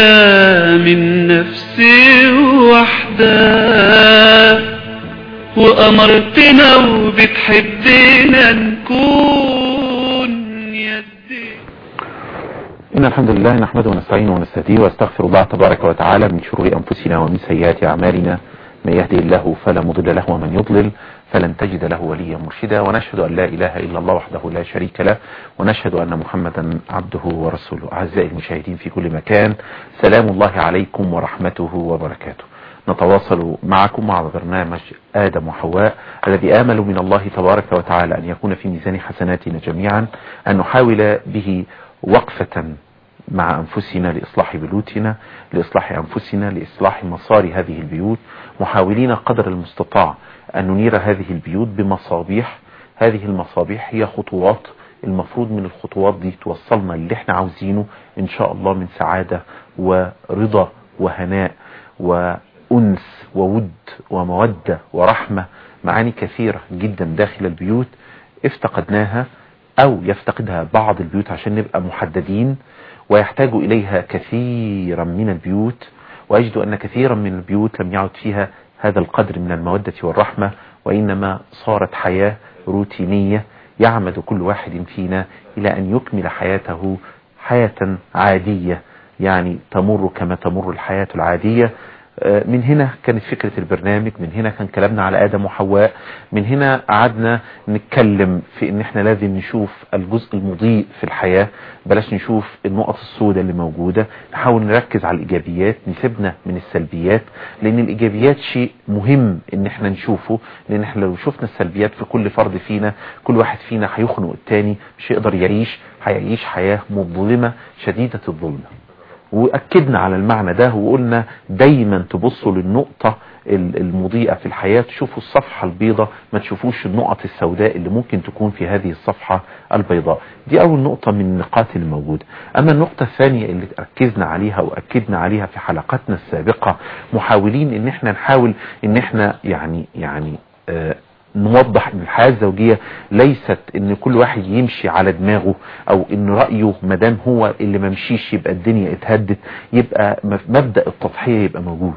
من نفسي وحدة وأمرتنا وبتحبنا نكون يدي. إن الحمد لله نحمده ونستعينه ونستهديه واستغفر الله تبارك وتعالى من شرور أنفسنا ومن سيئات أعمالنا. من يهدي الله فلا مضل له ومن يضلل فلن تجد له وليا مرشدا ونشهد أن لا إله إلا الله وحده لا شريك له ونشهد أن محمدا عبده ورسوله. أعزائي المشاهدين في كل مكان سلام الله عليكم ورحمته وبركاته. نتواصل معكم مع برنامج آدم وحواء الذي آمل من الله تبارك وتعالى أن يكون في ميزان حسناتنا جميعا أن نحاول به وقفة مع أنفسنا لإصلاح بيوتنا لإصلاح أنفسنا لإصلاح مصار هذه البيوت محاولين قدر المستطاع أن ننير هذه البيوت بمصابيح. هذه المصابيح هي خطوات المفروض من الخطوات دي توصلنا اللي إحنا عاوزينه إن شاء الله من سعادة ورضا وهناء وأنس وود ومودة ورحمة. معاني كثيرة جدا داخل البيوت افتقدناها أو يفتقدها بعض البيوت عشان نبقى محددين ويحتاج إليها كثيرا من البيوت. واجد أن كثيرا من البيوت لم يعد فيها هذا القدر من المودة والرحمة وإنما صارت حياة روتينية يعمد كل واحد فينا إلى أن يكمل حياته حياة عادية يعني تمر كما تمر الحياة العادية. من هنا كانت فكرة البرنامج من هنا كان كلامنا على آدم وحواء من هنا قعدنا نتكلم في إن إحنا لازم نشوف الجزء المضيء في الحياة بلاش نشوف النقط السوداء اللي موجودة نحاول نركز على الإيجابيات نسيبنا من السلبيات لأن الإيجابيات شيء مهم إن إحنا نشوفه لأن إحنا لو شفنا السلبيات في كل فرد فينا كل واحد فينا هيخنق التاني مش هيقدر يعيش هيعيش حياة مظلمة شديدة الظلمة وأكدنا على المعنى ده وقلنا دايما تبصوا للنقطة المضيئة في الحياة تشوفوا الصفحة البيضاء ما تشوفوش النقط السوداء اللي ممكن تكون في هذه الصفحة البيضاء. دي أول نقطة من النقاط الموجودة أما النقطة الثانية اللي ركزنا عليها وأكدنا عليها في حلقاتنا السابقة محاولين إن إحنا نحاول إن إحنا يعني يعني آه نوضح إن الحياة الزوجية ليست إن كل واحد يمشي على دماغه أو إن رأيه مدام هو اللي ما مشيش يبقى الدنيا اتهدت يبقى مبدأ التضحية يبقى موجود.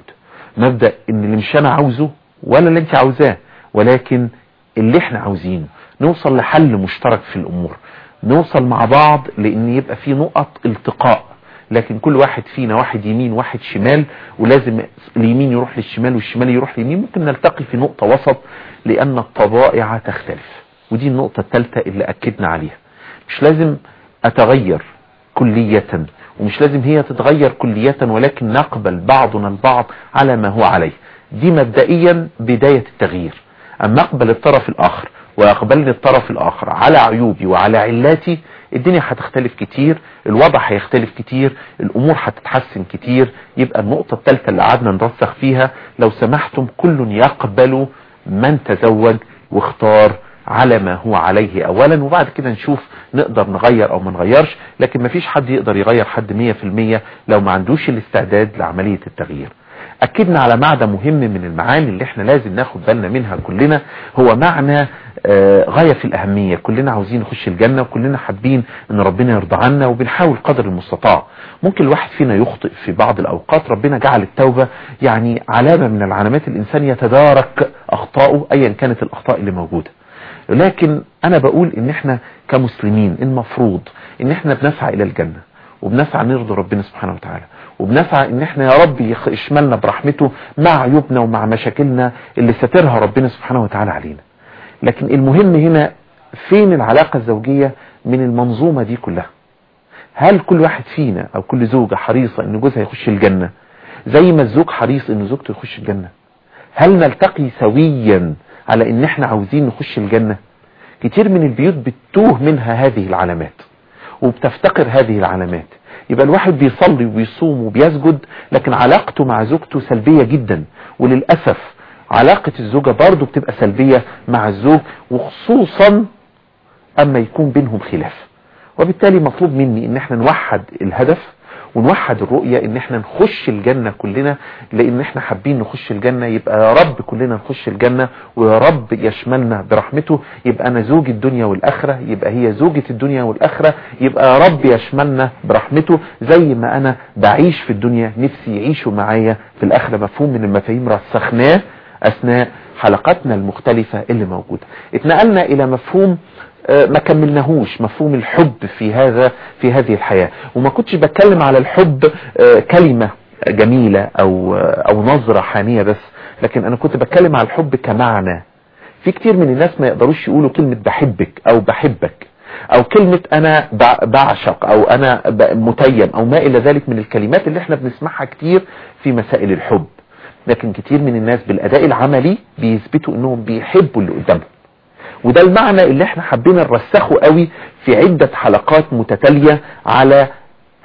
مبدأ إن اللي مش أنا عاوزه ولا اللي أنت عاوزاه ولكن اللي إحنا عاوزينه. نوصل لحل مشترك في الأمور. نوصل مع بعض لإن يبقى في نقط التقاء. لكن كل واحد فينا واحد يمين واحد شمال ولازم اليمين يروح للشمال والشمال يروح لليمين ممكن نلتقي في نقطة وسط لأن الطبائع تختلف. ودي النقطة الثالثة اللي أكدنا عليها. مش لازم أتغير كلية ومش لازم هي تتغير كلية ولكن نقبل بعضنا البعض على ما هو عليه. دي مبدئيا بداية التغيير. أما أقبل الطرف الآخر ويقبلني الطرف الآخر. على عيوبي وعلى علاتي الدنيا هتختلف كتير الوضع هيختلف كتير الأمور هتتحسن كتير. يبقى النقطة الثالثة اللي قعدنا نرسخ فيها لو سمحتم كل يقبل من تزوج واختار على ما هو عليه اولا وبعد كده نشوف نقدر نغير أو ما نغيرش لكن مفيش حد يقدر يغير حد مية في المية لو ما عندوش الاستعداد لعملية التغيير. أكدنا على معنى مهم من المعاني اللي إحنا لازم ناخد بالنا منها كلنا هو معنى غاية في الأهمية. كلنا عاوزين نخش الجنة وكلنا حابين إن ربنا يرضى عنا وبنحاول قدر المستطاع. ممكن الواحد فينا يخطئ في بعض الأوقات. ربنا جعل التوبة يعني علامة من العلامات. الإنسان يتدارك اخطائه ايا كانت الأخطاء اللي موجودة. لكن أنا بقول إن إحنا كمسلمين المفروض إن إحنا بنسعى إلى الجنة وبنسعى نرضي ربنا سبحانه وتعالى وبنسعى إن إحنا يا رب يشملنا برحمته مع عيوبنا ومع مشاكلنا اللي سترها ربنا سبحانه وتعالى علينا. لكن المهم هنا فين العلاقة الزوجية من المنظومة دي كلها؟ هل كل واحد فينا أو كل زوجة حريصة إن جوزها يخش الجنة؟ زي ما الزوج حريص إن زوجته يخش الجنة. هل نلتقي سويا على إن إحنا عاوزين نخش الجنة؟ كتير من البيوت بتوه منها هذه العلامات وبتفتقر هذه العلامات. يبقى الواحد بيصلي وبيصوم وبيسجد لكن علاقته مع زوجته سلبية جدا. وللأسف علاقة الزوجة برضه بتبقى سلبية مع الزوج وخصوصا أما يكون بينهم خلاف. وبالتالي مطلوب مني إن إحنا نوحد الهدف ونوحد الرؤية إن إحنا نخش الجنة كلنا لأن إحنا حابين نخش الجنة. يبقى يا رب كلنا نخش الجنة ويا رب يشملنا برحمته. يبقى أنا زوج الدنيا والآخرة يبقى هي زوجة الدنيا والآخرة. يبقى يا رب يشملنا برحمته. زي ما أنا بعيش في الدنيا نفسي يعيشوا معايا في الآخرة. مفهوم من المفاهيم رسخناه. أثناء حلقاتنا المختلفة اللي موجودة. اتنقلنا إلى مفهوم ما كملناهوش مفهوم الحب في هذا في هذه الحياة. وما كنتش بتكلم على الحب كلمة جميلة أو أو نظرة حانية بس لكن أنا كنت بتكلم على الحب كمعنى. في كتير من الناس ما يقدروش يقولوا كلمة بحبك أو بحبك أو كلمة أنا بعشق أو أنا متيم أو ما إلى ذلك من الكلمات اللي إحنا بنسمعها كتير في مسائل الحب. لكن كتير من الناس بالأداء العملي بيثبتوا إنهم بيحبوا اللي قدامهم. وده المعنى اللي إحنا حبينا نرسخه قوي في عدة حلقات متتالية على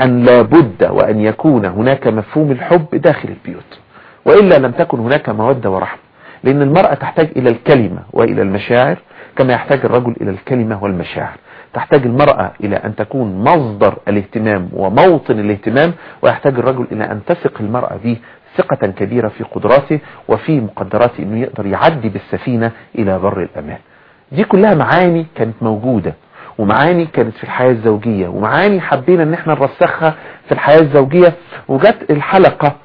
أن لابد وأن يكون هناك مفهوم الحب داخل البيوت. وإلا لم تكن هناك مودة ورحمة. لأن المرأة تحتاج إلى الكلمة وإلى المشاعر كما يحتاج الرجل إلى الكلمة والمشاعر. تحتاج المرأة إلى أن تكون مصدر الاهتمام وموطن الاهتمام ويحتاج الرجل إلى أن تثق المرأة به ثقة كبيرة في قدراته وفي مقدراته إنه يقدر يعدي بالسفينة إلى بر الأمان. دي كلها معاني كانت موجودة ومعاني كانت في الحياة الزوجية ومعاني حبينا إن إحنا نرسخها في الحياة الزوجية. وجت الحلقة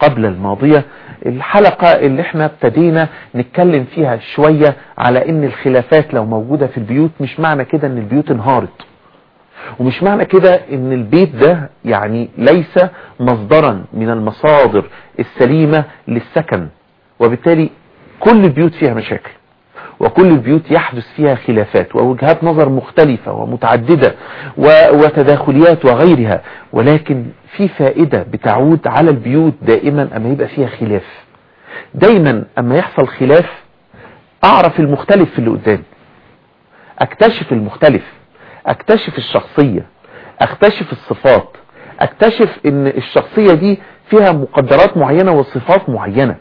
قبل الماضية الحلقة اللي إحنا ابتدينا نتكلم فيها شوية على إن الخلافات لو موجودة في البيوت مش معنى كده إن البيوت انهارت. ومش معنى كده إن البيت ده يعني ليس مصدرا من المصادر السليمة للسكن. وبالتالي كل البيوت فيها مشاكل. وكل البيوت يحدث فيها خلافات ووجهات نظر مختلفة ومتعددة وتداخليات وغيرها. ولكن في فائدة بتعود على البيوت دائما أما يبقى فيها خلاف. دايما أما يحصل خلاف أعرف المختلف في اللي قدامي أكتشف المختلف. أكتشف الشخصية. أكتشف الصفات. أكتشف إن الشخصية دي فيها مقدرات معينة وصفات معينة.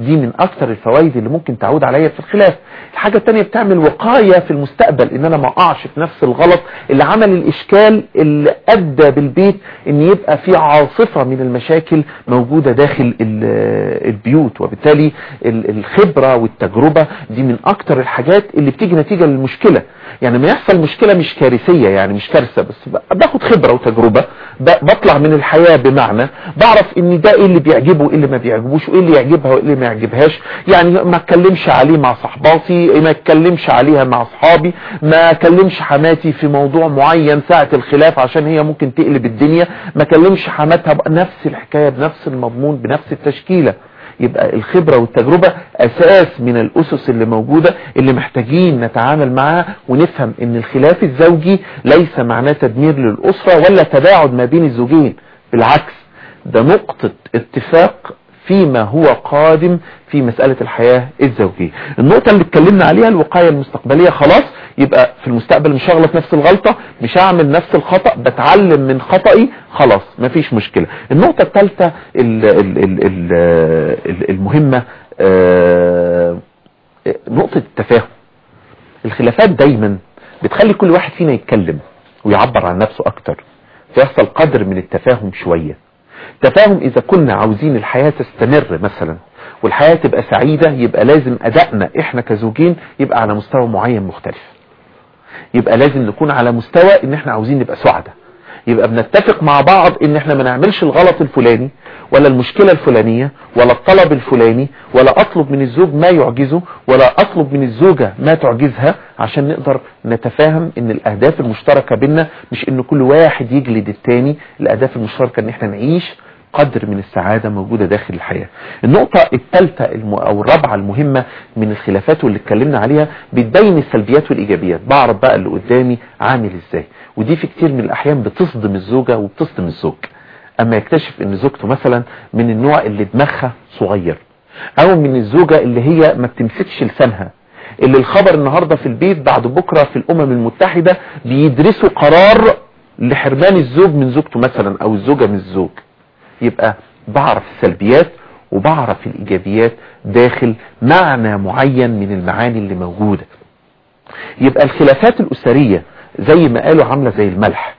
دي من أكثر الفوائد اللي ممكن تعود عليا في الخلاف. الحاجة التانية بتعمل وقاية في المستقبل إن أنا ما أقعش في نفس الغلط اللي عمل الإشكال اللي أدى بالبيت إن يبقى في عاصفة من المشاكل موجودة داخل البيوت. وبالتالي الخبرة والتجربة دي من أكثر الحاجات اللي بتيجي نتيجة للمشكلة. يعني ما يحصل مشكلة مش كارثية يعني مش كارثة بس باخد خبرة وتجربة بطلع من الحياة بمعنى بعرف إن ده إيه اللي بيعجبه وايه اللي ما بيعجبوش وإيه اللي يعجبها وإيه اللي ما يعجبهاش. يعني ما اتكلمش عليه مع صحباتي ما اتكلمش عليها مع اصحابي ما اكلمش حماتي في موضوع معين ساعة الخلاف عشان هي ممكن تقلب الدنيا. ما اكلمش حماتها بنفس الحكاية بنفس المضمون بنفس التشكيلة. يبقى الخبرة والتجربة أساس من الأسس اللي موجودة اللي محتاجين نتعامل معاها ونفهم إن الخلاف الزوجي ليس معناه تدمير للأسرة ولا تباعد ما بين الزوجين. بالعكس ده نقطة اتفاق فيما هو قادم في مسألة الحياة الزوجية. النقطة اللي اتكلمنا عليها الوقاية المستقبلية خلاص يبقى في المستقبل مش هغلط نفس الغلطة مش هعمل نفس الخطأ بتعلم من خطأي خلاص مفيش مشكلة. النقطة الثالثة المهمة نقطة التفاهم. الخلافات دايما بتخلي كل واحد فينا يتكلم ويعبر عن نفسه أكتر فيحصل قدر من التفاهم شوية. تفاهم إذا كنا عاوزين الحياة تستمر مثلا والحياة تبقى سعيدة يبقى لازم أدائنا إحنا كزوجين يبقى على مستوى معين مختلف. يبقى لازم نكون على مستوى إن إحنا عاوزين نبقى سعداء. يبقى بنتفق مع بعض إن إحنا ما نعملش الغلط الفلاني ولا المشكلة الفلانية ولا الطلب الفلاني ولا أطلب من الزوج ما يعجزه ولا أطلب من الزوجة ما تعجزها عشان نقدر نتفاهم إن الأهداف المشتركة بينا مش إن كل واحد يجلد التاني. الأهداف المشتركة إن إحنا نعيش قدر من السعادة موجودة داخل الحياة. النقطة الثالثة. أو الرابعة المهمة من الخلافات واللي اتكلمنا عليها بتبين السلبيات والإيجابيات. بعرف بقى اللي قدامي عامل إزاي. ودي في كتير من الأحيان بتصدم الزوجة وبتصدم الزوج. أما يكتشف إن زوجته مثلا من النوع اللي دماغها صغير أو من الزوجة اللي هي ما بتمسكش لسانها اللي الخبر النهاردة في البيت بعد بكرة في الأمم المتحدة بيدرسوا قرار لحرمان الزوج من زوجته مثلا أو الزوجة من الزوج. يبقى بعرف السلبيات وبعرف الإيجابيات داخل معنى معين من المعاني اللي موجودة. يبقى الخلافات الأسرية زي ما قالوا عاملة زي الملح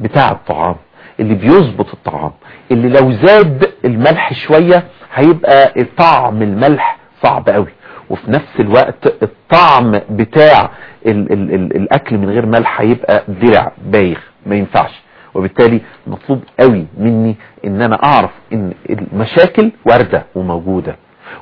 بتاع الطعام. اللي بيظبط الطعام. اللي لو زاد الملح شوية هيبقى طعم الملح صعب قوي. وفي نفس الوقت الطعم بتاع ال ال ال الأكل من غير ملح هيبقى درع بايخ ما ينفعش. وبالتالي مطلوب قوي مني إن أنا أعرف إن المشاكل واردة وموجودة.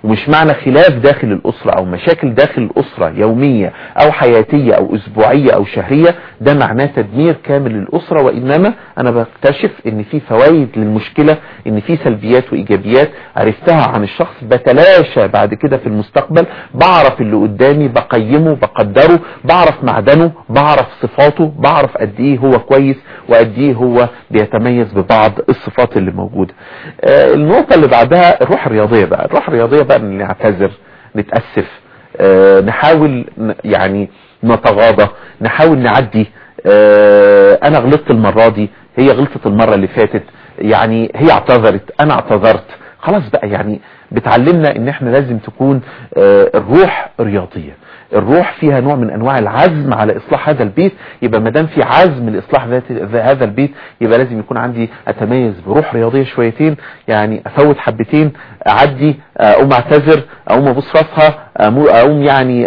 ومش معنى خلاف داخل الأسرة أو مشاكل داخل الأسرة يومية أو حياتية أو أسبوعية أو شهرية ده معناه تدمير كامل للأسرة وإنما أنا بكتشف إن في فوائد للمشكلة إن في سلبيات وإيجابيات عرفتها عن الشخص بتلاشى بعد كده في المستقبل بعرف اللي قدامي بقيمه بقدره بعرف معدنه بعرف صفاته بعرف قد إيه هو كويس وقد إيه هو بيتميز ببعض الصفات اللي موجودة. آه النقطة اللي بعدها الروح الرياضية بقى الروح الرياضية بقى نعتذر نتأسف آه نحاول يعني نتغاضى نحاول نعدي. آه أنا غلطت المرة دي هي غلطت المرة اللي فاتت يعني هي اعتذرت أنا اعتذرت. خلاص بقى يعني بتعلمنا إن إحنا لازم تكون آه الروح رياضية. الروح فيها نوع من أنواع العزم على إصلاح هذا البيت يبقى ما دام في عزم لإصلاح هذا البيت يبقى لازم يكون عندي أتميز بروح رياضية شويتين يعني أفوت حبتين أعدي أقوم أعتذر أقوم أبص راسها أقوم يعني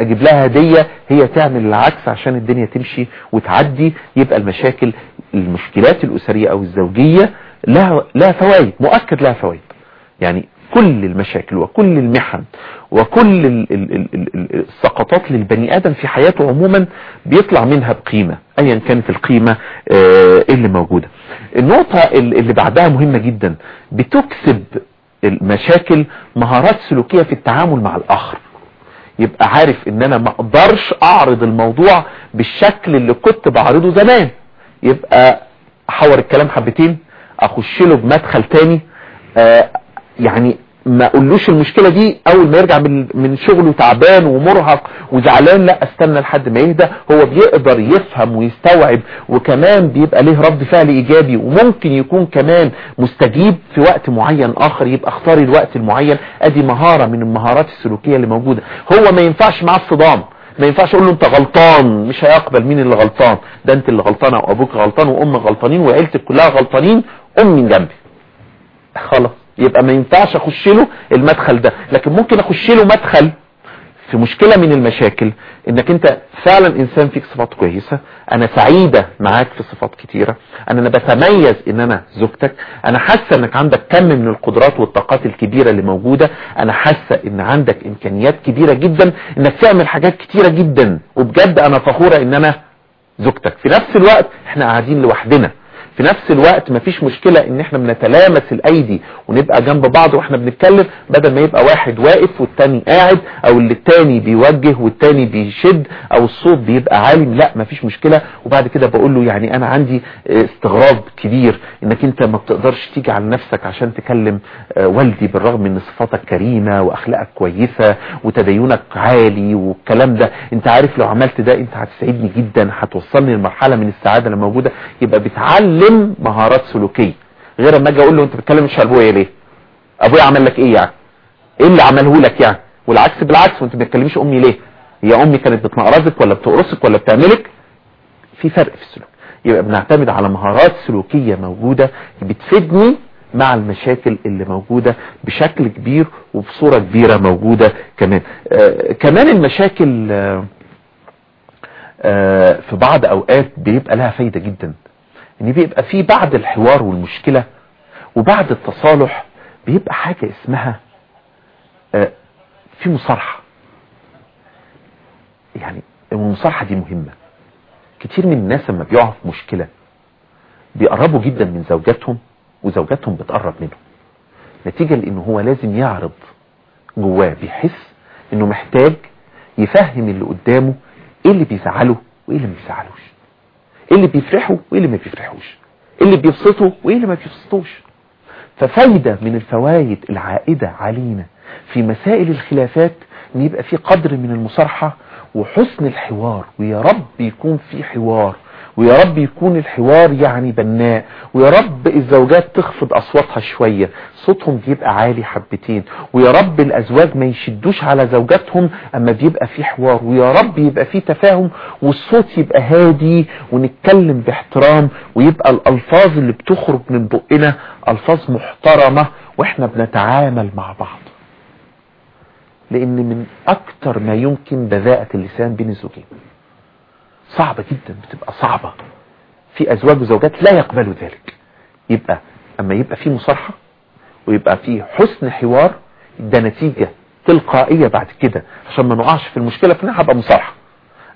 أجيب لها هدية هي تعمل العكس عشان الدنيا تمشي وتعدي يبقى المشاكل المشكلات الأسرية أو الزوجية لها لها فوائد مؤكد لها فوائد. يعني كل المشاكل وكل المحن وكل ال ال ال السقطات للبني آدم في حياته عموما بيطلع منها بقيمة ايا كانت القيمة اللي موجودة. النقطة اللي بعدها مهمة جدا بتكسب المشاكل مهارات سلوكية في التعامل مع الآخر. يبقى عارف إن أنا ما أقدرش أعرض الموضوع بالشكل اللي كنت بعرضه زمان. يبقى أحور الكلام حبتين أخش له بمدخل تاني آه يعني ما اقولوش المشكلة دي أول ما يرجع من من شغله تعبان ومرهق وزعلان لا استنى لحد ما يهدى. هو بيقدر يفهم ويستوعب وكمان بيبقى له رد فعل إيجابي وممكن يكون كمان مستجيب في وقت معين آخر يبقى اختاري الوقت المعين. أدي مهارة من المهارات السلوكية اللي موجودة. هو ما ينفعش معاه الصدام ما ينفعش أقول له أنت غلطان مش هيقبل مين اللي غلطان. ده أنت اللي غلطانه وابوك غلطان وأمك غلطانين وعيلتك كلها غلطانين ام من جنبي. خلاص. يبقى ما ينفعش اخش له المدخل ده. لكن ممكن اخش له مدخل في مشكلة من المشاكل انك انت فعلا انسان فيك صفات كويسة أنا سعيدة معاك في صفات كتيرة أنا أنا بتميز ان أنا زوجتك أنا حاسة انك عندك كم من القدرات والطاقات الكبيرة اللي موجودة أنا حاسة ان عندك امكانيات كبيرة جدا انك تعمل حاجات كتيرة جدا. وبجد أنا فخورة ان أنا زوجتك. في نفس الوقت إحنا قاعدين لوحدنا. في نفس الوقت مفيش مشكلة إن إحنا بنتلامس الأيدي ونبقى جنب بعض وإحنا بنتكلم بدل ما يبقى واحد واقف والتاني قاعد أو اللي التاني بيوجه والتاني بيشد أو الصوت بيبقى عالي لا مفيش مشكلة. وبعد كده بقول له يعني أنا عندي استغراب كبير إنك أنت ما بتقدرش تيجي على نفسك عشان تكلم والدي بالرغم من صفاتك كريمة وأخلاقك كويسة وتدينك عالي والكلام ده. أنت عارف لو عملت ده أنت هتسعدني جدا هتوصلني لمرحلة من السعادة اللي موجودة. يبقى بتعلم بيتعلم مهارات سلوكية. غير اما أجي أقول له أنت بتتكلم مش ابويا ليه؟ أبويا عمل لك إيه يعني؟ إيه اللي عمله لك يعني؟ والعكس بالعكس وأنت ما بتكلميش أمي ليه؟ هي أمي كانت بتنقرزك ولا بتقرصك ولا بتعملك؟ في فرق في السلوك. يبقى بنعتمد على مهارات سلوكية موجودة بتفيدني مع المشاكل اللي موجودة بشكل كبير وبصورة كبيرة موجودة كمان. آه كمان المشاكل آه آه في بعض أوقات بيبقى لها فايدة جدا. إن بيبقى في بعد الحوار والمشكلة وبعد التصالح بيبقى حاجة اسمها في مصارحة. يعني المصارحة دي مهمة. كتير من الناس لما بيقعوا في مشكلة بيقربوا جدا من زوجاتهم وزوجاتهم بتقرب منهم. نتيجة لأنه هو لازم يعرض جواه بيحس إنه محتاج يفهم اللي قدامه إيه اللي بيزعله وإيه اللي ما بيزعلوش. إيه اللي بيفرحوا وإيه اللي ما بيفرحوش؟ إيه اللي بيبسطوا وإيه اللي ما بيبسطوش؟ ففايدة من الفوائد العائدة علينا في مسائل الخلافات إن يبقى في قدر من المصارحة وحسن الحوار ويا رب يكون في حوار. ويا رب يكون الحوار يعني بناء ويا رب الزوجات تخفض أصواتها شوية صوتهم بيبقى عالي حبتين ويا رب الأزواج ما يشدوش على زوجاتهم أما بيبقى في حوار ويا رب يبقى في تفاهم والصوت يبقى هادي ونتكلم باحترام ويبقى الألفاظ اللي بتخرج من بقنا ألفاظ محترمة وإحنا بنتعامل مع بعض. لأن من أكتر ما يمكن بذاءة اللسان بين الزوجين. صعبة جدا بتبقى صعبة. في أزواج وزوجات لا يقبلوا ذلك. يبقى أما يبقى في مصارحة ويبقى في حسن حوار ده نتيجة تلقائية بعد كده. عشان ما نقعش في المشكلة فانا هبقى مصارحة.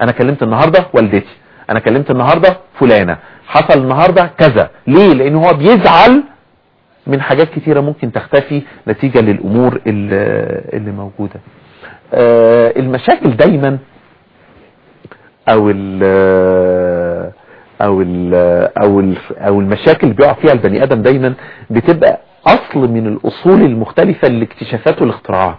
أنا كلمت النهاردة والدتي. أنا كلمت النهاردة فلانة. حصل النهاردة كذا. ليه؟ لأن هو بيزعل من حاجات كتيرة ممكن تختفي نتيجة للأمور اللي موجودة. المشاكل دايما أو ال أو ال أو ال أو المشاكل اللي بيقع فيها البني آدم دايما بتبقى أصل من الأصول المختلفة للاكتشافات والاختراعات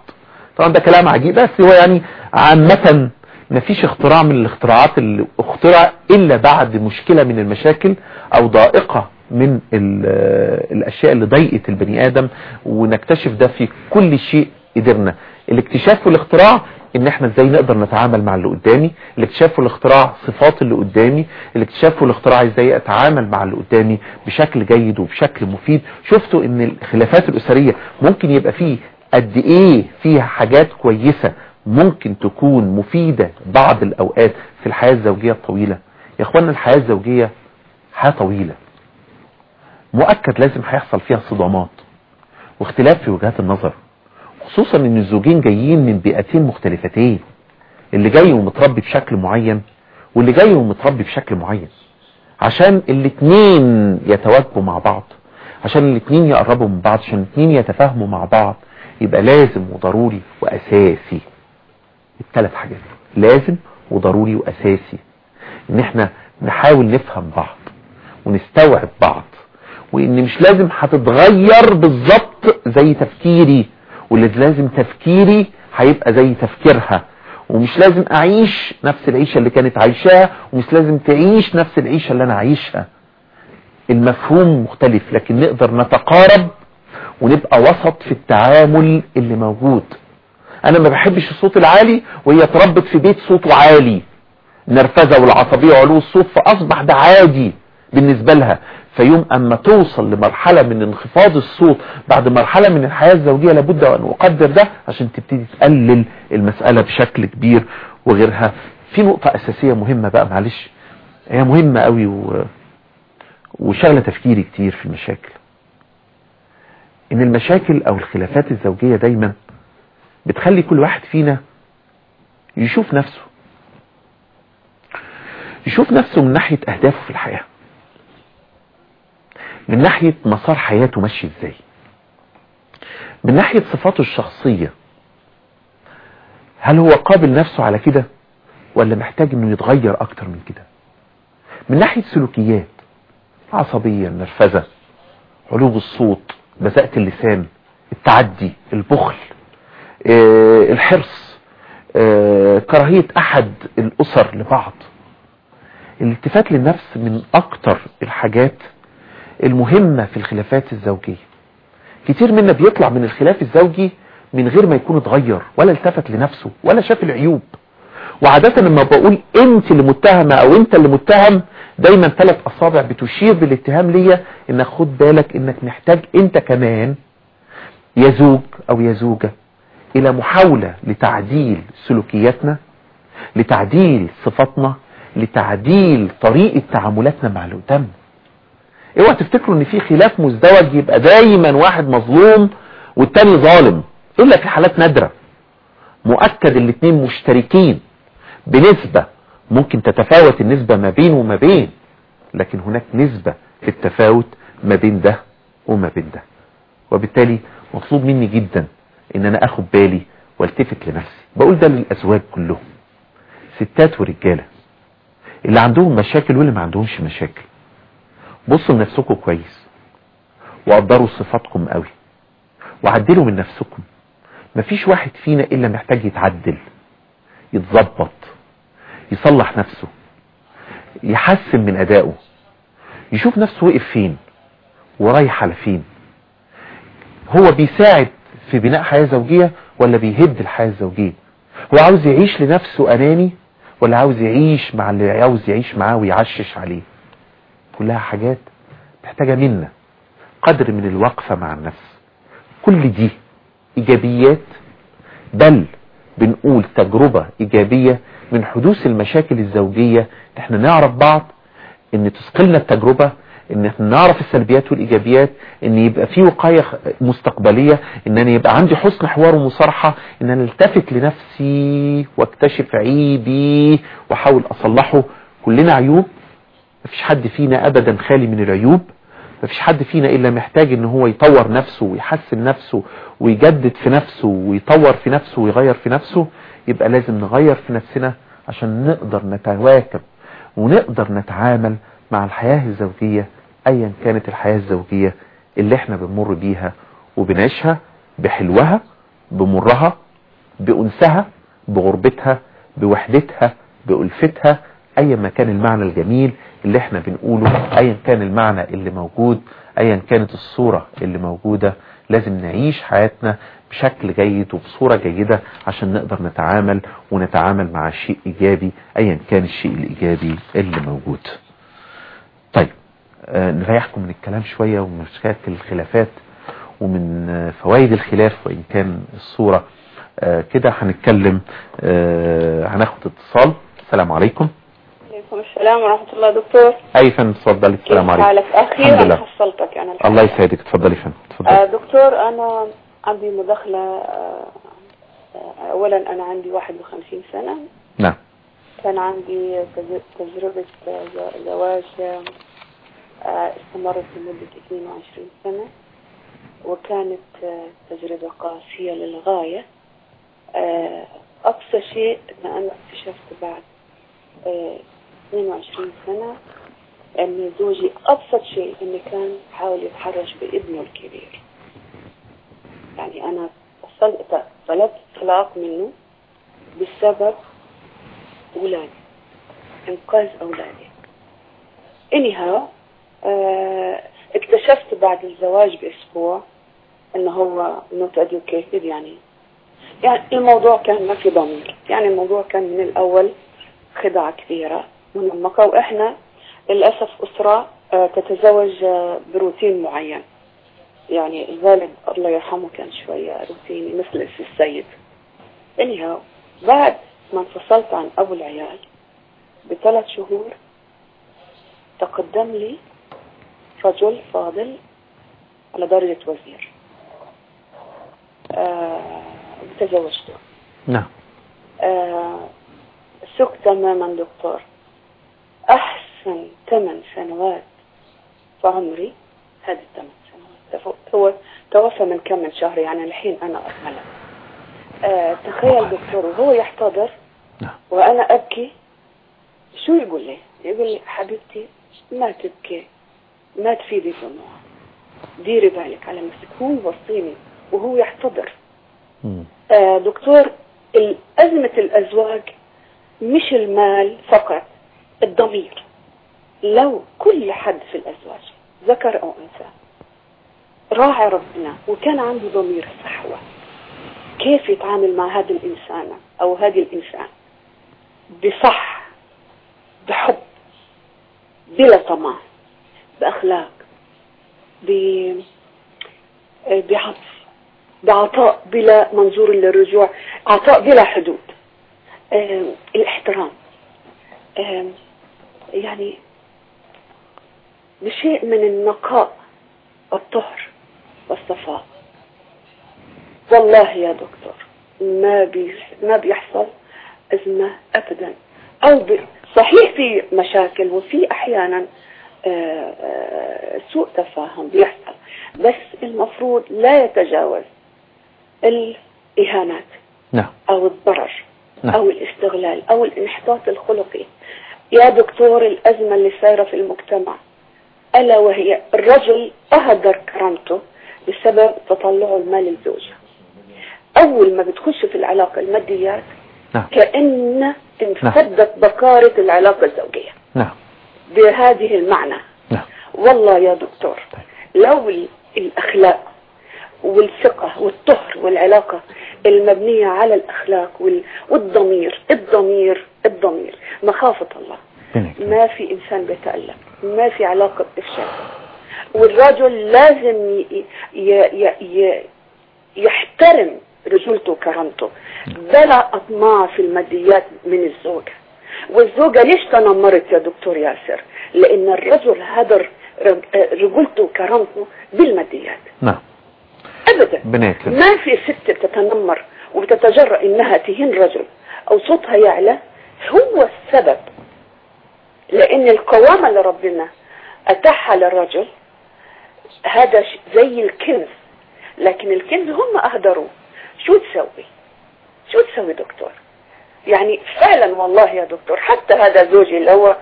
طبعا ده كلام عجيب بس هو يعني عامة مفيش اختراع من الاختراعات اللي اخترع إلا بعد مشكلة من المشاكل أو ضائقة من الأشياء اللي ضايقت البني آدم ونكتشف ده في كل شيء قدرنا. الاكتشاف والاختراع إن إحنا إزاي نقدر نتعامل مع اللي قدامي الاكتشاف والاختراع صفات اللي قدامي الاكتشاف والاختراع إزاي أتعامل مع اللي قدامي بشكل جيد وبشكل مفيد. شفتوا إن الخلافات الأسرية ممكن يبقى فيه قد إيه فيها حاجات كويسة ممكن تكون مفيدة بعض الأوقات في الحياة الزوجية الطويلة. يا إخوانا الحياة الزوجية حياة طويلة. مؤكد لازم هيحصل فيها صدامات واختلاف في وجهات النظر. خصوصا إن الزوجين جايين من بيئتين مختلفتين. اللي جاي ومتربي بشكل معين واللي جاي ومتربي بشكل معين. عشان الاتنين يتواجبوا مع بعض. عشان الاتنين يقربوا من بعض عشان الاتنين يتفاهموا مع بعض. يبقى لازم وضروري وأساسي. الثلاث حاجات لازم وضروري وأساسي. إن إحنا نحاول نفهم بعض ونستوعب بعض. وإن مش لازم هتتغير بالظبط زي تفكيري. واللي لازم تفكيري هيبقى زي تفكيرها. ومش لازم أعيش نفس العيشة اللي كانت عايشاها ومش لازم تعيش نفس العيشة اللي أنا عايشها. المفهوم مختلف لكن نقدر نتقارب ونبقى وسط في التعامل اللي موجود. أنا ما بحبش الصوت العالي وهي اتربت في بيت صوته عالي. النرفزة والعصبية وعلو الصوت فأصبح ده عادي بالنسبة لها. فيوم أما توصل لمرحلة من انخفاض الصوت بعد مرحلة من الحياة الزوجية لابد أن أقدر ده عشان تبتدي تقلل المسألة بشكل كبير وغيرها. في نقطة أساسية مهمة بقى معلش. هي مهمة قوي و... وشغلة تفكيري كتير في المشاكل. إن المشاكل أو الخلافات الزوجية دايما بتخلي كل واحد فينا يشوف نفسه. يشوف نفسه من ناحية أهدافه في الحياة. من ناحية مسار حياته ماشي إزاي. من ناحية صفاته الشخصية هل هو قابل نفسه على كده ولا محتاج إنه يتغير أكتر من كده؟ من ناحية سلوكيات عصبية نرفزة علو الصوت بذاءة اللسان التعدي البخل آه الحرص آه كراهية أحد الأسر لبعض. الالتفات للنفس من أكتر الحاجات المهمة في الخلافات الزوجية. كتير منا بيطلع من الخلاف الزوجي من غير ما يكون اتغير ولا التفت لنفسه ولا شاف العيوب. وعادة لما بقول انت اللي متهمة أو انت اللي متهم دايما ثلاث أصابع بتشير بالاتهام ليا إنك خد بالك إنك محتاج أنت كمان يا زوج أو يا زوجة إلى محاولة لتعديل سلوكياتنا لتعديل صفاتنا لتعديل طريقة تعاملاتنا مع اللي قدامنا اوعى تفتكروا ان في خلاف مزدوج يبقى دايما واحد مظلوم والتاني ظالم إلا في حالات نادرة. مؤكد الاتنين مشتركين بنسبة ممكن تتفاوت النسبة ما بين وما بين لكن هناك نسبة في التفاوت ما بين ده وما بين ده. وبالتالي مطلوب مني جدا إن أنا آخد بالي والتفت لنفسي. بقول ده للأزواج كلهم ستات ورجالة اللي عندهم مشاكل واللي ما عندهمش مشاكل. بصوا لنفسكم كويس. وقدروا صفاتكم قوي. وعدلوا من نفسكم. مفيش واحد فينا إلا محتاج يتعدل يتظبط يصلح نفسه يحسن من أدائه يشوف نفسه وقف فين ورايح على فين. هو بيساعد في بناء حياة زوجية ولا بيهد الحياة الزوجية؟ هو عاوز يعيش لنفسه أناني ولا عاوز يعيش مع اللي عاوز يعيش معاه ويعشش عليه؟ كلها حاجات محتاجة منا. قدر من الوقفة مع النفس. كل دي إيجابيات بل بنقول تجربة إيجابية من حدوث المشاكل الزوجية. إحنا نعرف بعض إن تثقلنا التجربة إن إحنا نعرف السلبيات والإيجابيات إن يبقى في وقاية مستقبلية إن أنا يبقى عندي حسن حوار ومصارحة إن أنا التفت لنفسي واكتشف عيبي وأحاول أصلحه. كلنا عيوب مفيش حد فينا ابدا خالي من العيوب مفيش حد فينا إلا محتاج إن هو يطور نفسه ويحسن نفسه ويجدد في نفسه ويطور في نفسه ويغير في نفسه يبقى لازم نغير في نفسنا عشان نقدر نتواكب ونقدر نتعامل مع الحياة الزوجية ايا كانت الحياة الزوجية اللي إحنا بنمر بيها وبنعيشها بحلوها بمرها بأنسها بغربتها بوحدتها بألفتها ايا ما كان المعنى الجميل اللي إحنا بنقوله ايا كان المعنى اللي موجود ايا كانت الصورة اللي موجودة لازم نعيش حياتنا بشكل جيد وبصورة جيدة عشان نقدر نتعامل ونتعامل مع شيء إيجابي ايا كان الشيء الإيجابي اللي موجود. طيب آه نريحكم من الكلام شوية ومن مشاكل الخلافات ومن آه فوائد الخلاف وإن كان الصورة آه كده هنتكلم هناخد اتصال. السلام عليكم. عليكم السلام ورحمة الله دكتور. أي فندم اتفضلي السلام عليكم. حالك؟ أخيرا حصلتك أنا الحقيقة. الله يسعدك. اتفضلي فندم اتفضلي آه دكتور أنا عندي مداخلة آه أولا أنا عندي 51 سنة. نعم. كان عندي تجربة زواج استمرت لمدة 22 سنة. وكانت تجربة قاسية للغاية. أقصى شيء أن أنا اكتشفت بعد 22 سنة أن زوجي أبسط شيء أنه كان حاول يتحرش بابنه الكبير. يعني أنا طلبت طلاق منه بسبب أولادي إنقاذ أولادي. anyhow آه اكتشفت بعد الزواج بأسبوع إنه هو not educated يعني يعني الموضوع كان ما في ضمير. يعني الموضوع كان من الأول خدعة كبيرة. منمقة وإحنا للأسف أسرة آه تتزوج آه بروتين معين. يعني الوالد الله يرحمه كان شوية روتيني مثل السيد. Anyhow بعد ما انفصلت عن أبو العيال بثلاث شهور تقدم لي رجل فاضل على درجة وزير. آه تزوجته. نعم. آه سك تماما دكتور. أحسن ثمان سنوات في عمري هذه الثمان سنوات. هو توفى من كم من شهر يعني الحين أنا أكمله آه تخيل دكتور وهو يحتضر نعم. وأنا أبكي شو يقول لي؟ يقول لي حبيبتي ما تبكي ما تفيدي دموع ديري بالك على نفسك هو يوصيني وهو يحتضر. آه دكتور أزمة الأزواج مش المال فقط. الضمير. لو كل حد في الأزواج ذكر أو أنثى راعي ربنا وكان عنده ضمير صحوة كيف يتعامل مع هذه الإنسانة أو هذه الإنسان؟ بصح بحب بلا طمع بأخلاق. بعطف بعطاء بلا منظور للرجوع عطاء بلا حدود. آه الاحترام. آه يعني بشيء من النقاء والطهر والصفاء. والله يا دكتور ما بي ما بيحصل أزمة أبدا. أو ب... صحيح في مشاكل وفي أحيانا آآ آآ سوء تفاهم بيحصل. بس المفروض لا يتجاوز الإهانات نعم. أو الضرر نعم. أو الاستغلال أو الانحطاط الخلقي. يا دكتور الأزمة اللي صايرة في المجتمع ألا وهي الرجل أهدر كرامته بسبب تطلعه المال الزوجة. أول ما بتخش في العلاقة الماديات نعم. كأن انفضت بكارة العلاقة الزوجية. نعم. بهذه المعنى. نعم. والله يا دكتور لو ال- الأخلاق والثقة والطهر والعلاقة المبنية على الأخلاق وال- والضمير الضمير الضمير. مخافة الله. ما في إنسان بيتألم ما في علاقة بإفشال والرجل لازم ي... ي... ي... ي... يحترم رجولته وكرامته. بلا أطماع في الماديات من الزوجة. والزوجة ليش تنمرت يا دكتور ياسر؟ لأن الرجل هدر رج- رجولته وكرامته بالماديات. نعم. أبدا. ربنا يكرمك. ما في ست بتتنمر وبتتجرأ إنها تهين رجل أو صوتها يعلى. هو السبب. لأن القوامة اللي ربنا أتاحها للرجل. هذا زي الكنز. لكن الكنز هم أهدروه شو تسوي؟ شو تسوي دكتور؟ يعني فعلا والله يا دكتور حتى هذا زوجي اللي هو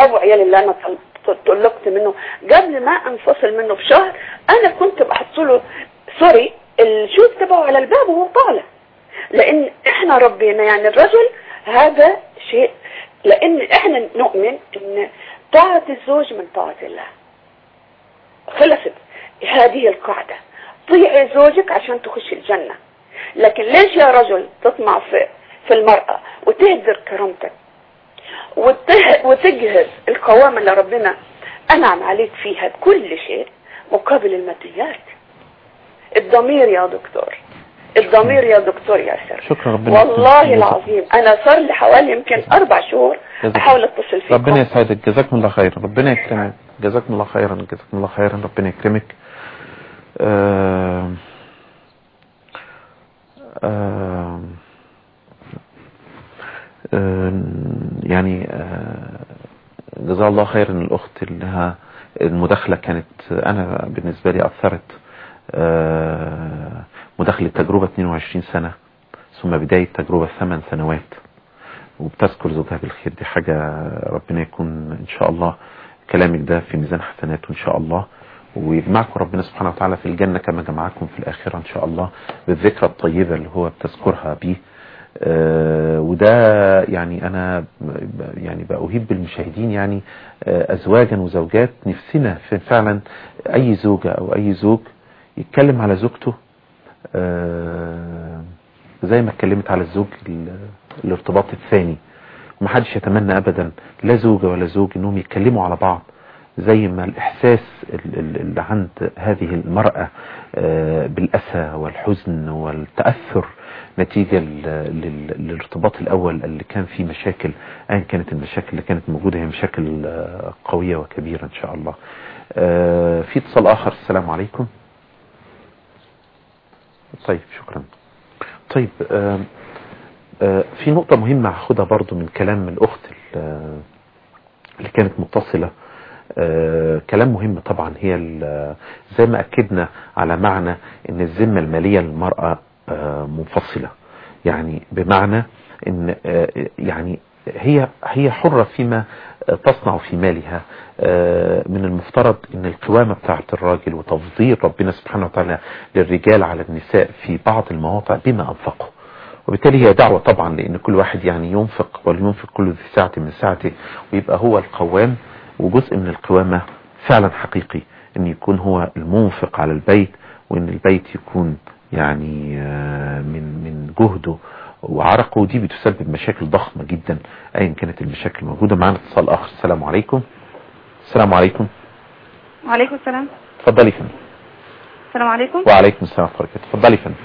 أبو عيال اللي أنا طل- طل- طلقت منه قبل ما أنفصل منه بشهر أنا كنت بحط له sorry ال shoes تبعه على الباب وهو طالع. لأن إحنا ربينا يعني الرجل هذا شيء لأن إحنا نؤمن إن طاعة الزوج من طاعة الله. خلصت. هذه القاعدة. طيعي زوجك عشان تخش الجنة. لكن ليش يا رجل تطمع في في المرأة وتهدر كرامتك؟ وتجهز القوامة اللي ربنا أنعم عليك فيها بكل شيء مقابل الماديات؟ الضمير يا دكتور. الضمير يا دكتور ياسر. شكرا ربنا والله. العظيم أنا صار لي حوالي يمكن أربع شهور جزاك أحاول أتصل فيكم. ربنا يسعدك. جزاكم الله خيرا. ربنا يكرمك. جزاكم الله خيرا. جزاكم الله خيرا. ربنا يكرمك. آم، يعني آه، جزاه الله خيرا. الأخت اللي لها المداخلة كانت أنا بالنسبة لي أثرت. آه، مداخلة تجربة 22 سنة ثم بداية تجربة 8 سنوات. وبتذكر زوجها بالخير دي حاجة ربنا يكون إن شاء الله كلامك ده في ميزان حسناته إن شاء الله. ويجمعكم ربنا سبحانه وتعالى في الجنة كما جمعكم في الآخرة إن شاء الله بالذكرى الطيبة اللي هو بتذكرها بيه. آه، وده يعني أنا يعني بأهيب بالمشاهدين يعني آه، أزواجا وزوجات نفسنا فعلا أي زوجة أو أي زوج يتكلم على زوجته آه، زي ما اتكلمت على الزوج ال- الارتباط الثاني. ومحدش يتمنى ابدا لا زوجة ولا زوج إنهم يتكلموا على بعض زي ما الإحساس ال- ال- اللي عند هذه المرأة آه، بالأسى والحزن والتأثر نتيجة للارتباط الأول اللي كان فيه مشاكل ايا كانت المشاكل اللي كانت موجودة هي مشاكل آه، قوية وكبيرة إن شاء الله. في اتصال آخر السلام عليكم. طيب شكرا. طيب آم، آه، في نقطة مهمة هاخدها برضو من كلام الأخت ال- اللي كانت متصلة. آه، كلام مهم طبعا هي ال- زي ما أكدنا على معنى أن الذمة المالية للمرأة آه، منفصلة. يعني بمعنى أن آه، يعني هي هي حرة فيما آه، تصنع في مالها آه، من المفترض أن القوامة بتاعت الراجل وتفضيل ربنا سبحانه وتعالى للرجال على النساء في بعض المواقع بما أنفقوا. وبالتالي هي دعوة طبعا لأن كل واحد يعني ينفق ولينفق كل ذي ساعة من ساعته ويبقى هو القوام وجزء من القوامة فعلا حقيقي أن يكون هو المنفق على البيت وأن البيت يكون يعني آه، من من جهده وعرقه ودي بتسبب مشاكل ضخمة جدا أيا كانت المشاكل الموجودة معنا اتصال آخر. السلام عليكم. السلام عليكم. وعليكم السلام. اتفضلي فندم. السلام عليكم. وعليكم السلام ورحمة الله وبركاته. اتفضلي فندم.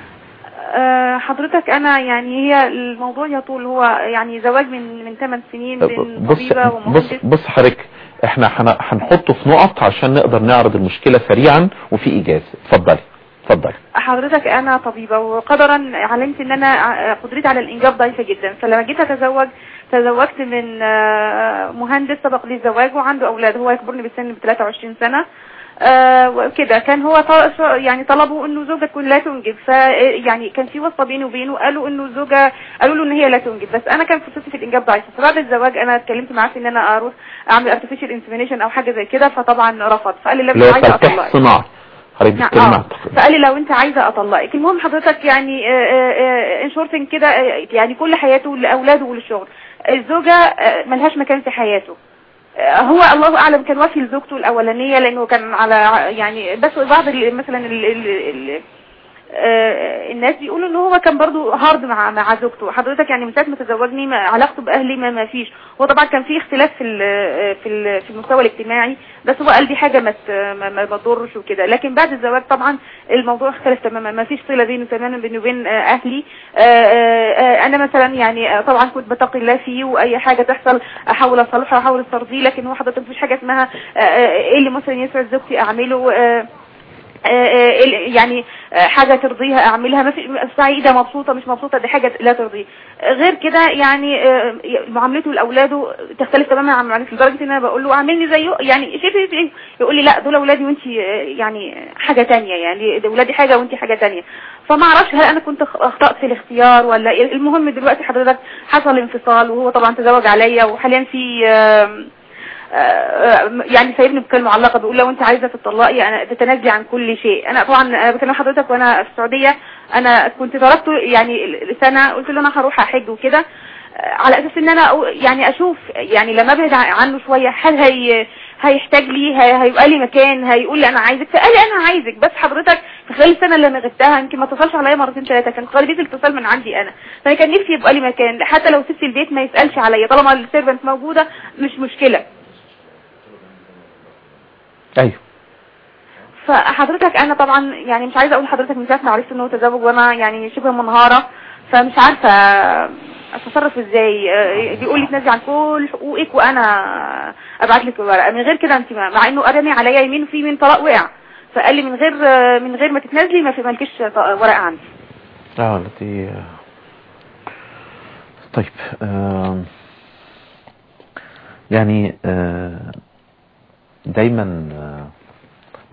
أه حضرتك أنا يعني هي الموضوع يطول هو يعني زواج من من 8 سنين بين بص طبيبة بص ومهندس. بص حضرتك إحنا هن- هنحطه في نقط عشان نقدر نعرض المشكلة سريعا وفي اجازة اتفضلي. اتفضلي حضرتك أنا طبيبة وقدرا علمت إن أنا ع- قدرتي على الإنجاب ضعيفة جدا. فلما جيت أتزوج تزوجت من آه، مهندس سبق لي الزواج وعنده أولاد. هو يكبرني بالسن ب 23 سنة. آه وكده. كان هو يعني طلبوا إنه زوجة تكون لا تنجب. ف يعني كان في واسطة بيني وبينه قالوا إنه الزوجه قالوا له إن هي لا تنجب. بس أنا كان فرصتي في الإنجاب ضعيفة. فبعد الزواج أنا اتكلمت معاه في إن أنا أروح أعمل artificial insemination أو حاجة زي كده فطبعا رفض. فقال لي لا هو مش حضرتك نعم، بتتكلم آه. فقال لي لو أنت عايزة أطلقك. المهم حضرتك يعني in shorting كده آه، يعني كل حياته لأولاده وللشغل. الزوجة آه، ملهاش مكان في حياته. هو الله أعلم كان وافي لزوجته الأولانية لأنه كان على يعني بس بعض مثلا ال ال ال آه، الناس بيقولوا إن هو كان برضو هارد مع مع زوجته. حضرتك يعني من ساعة ما تزوجني علاقته بأهلي ما ما فيش. هو طبعا كان في اختلاف في ال- في في المستوى الاجتماعي بس هو قال دي حاجة ما ما تضرش وكده. لكن بعد الزواج طبعا الموضوع اختلف تماما. ما فيش صلة بينه تماما بينه وبين آه، أهلي. آه، آه، آه، أنا مثلا يعني آه، طبعا كنت بتقي الله فيه وأي حاجة تحصل أحاول أصلحها وأحاول استرضيه لكن هو حضرتك مفيش حاجة اسمها آه، آه، إيه اللي مثلا يسعد زوجتي أعمله؟ آه، آه، آه، يعني آه، حاجة ترضيها أعملها. ما في سعيدة مبسوطة مش مبسوطة دي حاجة لا ترضيه. آه، غير كده يعني آه، معاملته لأولاده تختلف تماما عن معاملتي لدرجة إن أنا بقول له اعملني زيه. يعني شوفي في يقول لي لا دول أولادي وانت يعني حاجة تانية يعني أولادي حاجة وانت حاجة تانية. فما أعرفش هل أنا كنت أخطأت في الاختيار ولا إيه. المهم دلوقتي حضرتك حصل انفصال وهو طبعا تزوج عليا وحاليا في آه، آه، يعني سايبني بكلمة معلقة بيقول لو انت عايزة تطلقي أنا تتنازلي عن كل شيء. أنا طبعا أنا بكلم حضرتك وأنا في السعودية أنا كنت طلبته يعني سنة قلت له أنا هروح أحج وكده. آه، على أساس إن أنا يعني أشوف يعني لما أبعد عنه شوية هل هي هيحتاج لي هي- هيبقى لي مكان هيقول لي أنا عايزك. فقال لي أنا عايزك. بس حضرتك في خلال السنة اللي أنا غبتها يمكن ما اتصلش عليا مرتين ثلاثة كان غالبيه الاتصال من عندي أنا. فأنا كان نفسي يبقى لي مكان. حتى لو سبت البيت ما يسألش عليا. طالما ال servant موجودة مش مشكلة. أيوه. فحضرتك أنا طبعا يعني مش عايزة أقول لحضرتك من ساعة ما عرفت إن هو تزوج وأنا يعني شبه منهارة فمش عارفة أتصرف إزاي. آه، بيقول لي تنزلي عن كل حقوقك وأنا أبعت لك الورقة. من غير كده أنت مع إنه ارمي عليا يمين في يمين طلاق وقع فقال لي من غير آه، من غير ما تتنازلي ما في مالكيش ورقة عندي. آه التي طيب يعني آه، دايما آه،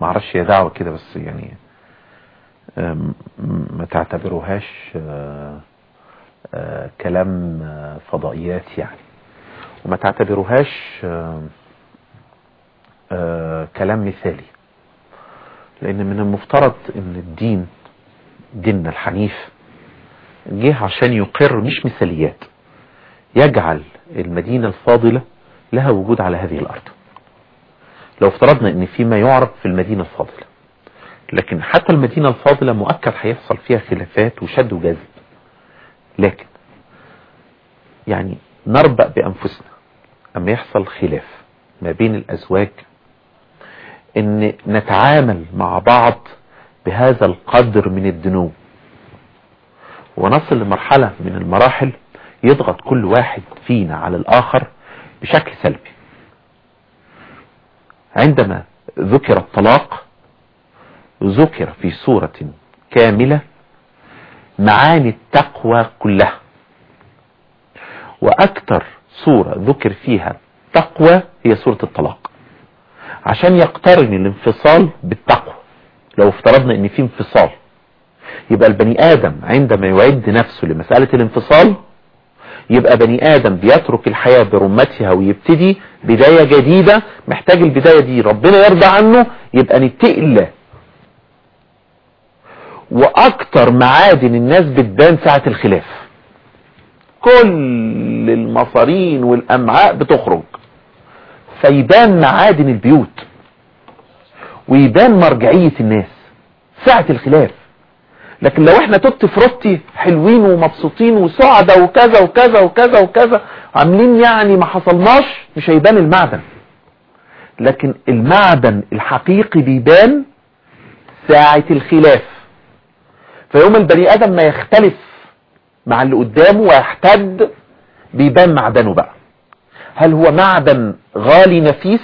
معرفش هي دعوة كده بس يعني ما تعتبروهاش آه، آه، كلام فضائيات يعني. وما تعتبروهاش كلام مثالي. لأن من المفترض إن الدين ديننا الحنيف جه عشان يقر مش مثاليات يجعل المدينة الفاضلة لها وجود على هذه الأرض. لو افترضنا إن في ما يعرف في المدينة الفاضلة لكن حتى المدينة الفاضلة مؤكد هيحصل فيها خلافات وشد وجذب. لكن يعني نربأ بأنفسنا أما يحصل خلاف ما بين الأزواج إن نتعامل مع بعض بهذا القدر من الدنو ونصل لمرحلة من المراحل يضغط كل واحد فينا على الآخر بشكل سلبي. عندما ذكر الطلاق ذكر في سورة كاملة معاني التقوى كلها. وأكثر سورة ذكر فيها تقوى هي سورة الطلاق. عشان يقترن الانفصال بالتقوى. لو افترضنا إن في انفصال يبقى البني آدم عندما يعد نفسه لمسألة الانفصال يبقى بني آدم بيترك الحياة برمتها ويبتدي بداية جديدة محتاج البداية دي ربنا يرضى عنه يبقى نتقي الله. وأكتر معادن الناس بتبان ساعة الخلاف. كل المصارين والأمعاء بتخرج. فيبان معادن البيوت ويبان مرجعية الناس ساعة الخلاف. لكن لو إحنا توت فروتي حلوين ومبسوطين وسعدة وكذا وكذا وكذا وكذا عاملين يعني ما حصلناش مش هيبان المعدن. لكن المعدن الحقيقي بيبان ساعة الخلاف. فيوم البني آدم ما يختلف مع اللي قدامه ويحتد بيبان معدنه بقى. هل هو معدن غالي نفيس